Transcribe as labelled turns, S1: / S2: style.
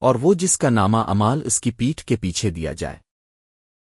S1: اور وہ جس کا نامہ امال اس کی پیٹھ کے پیچھے دیا جائے۔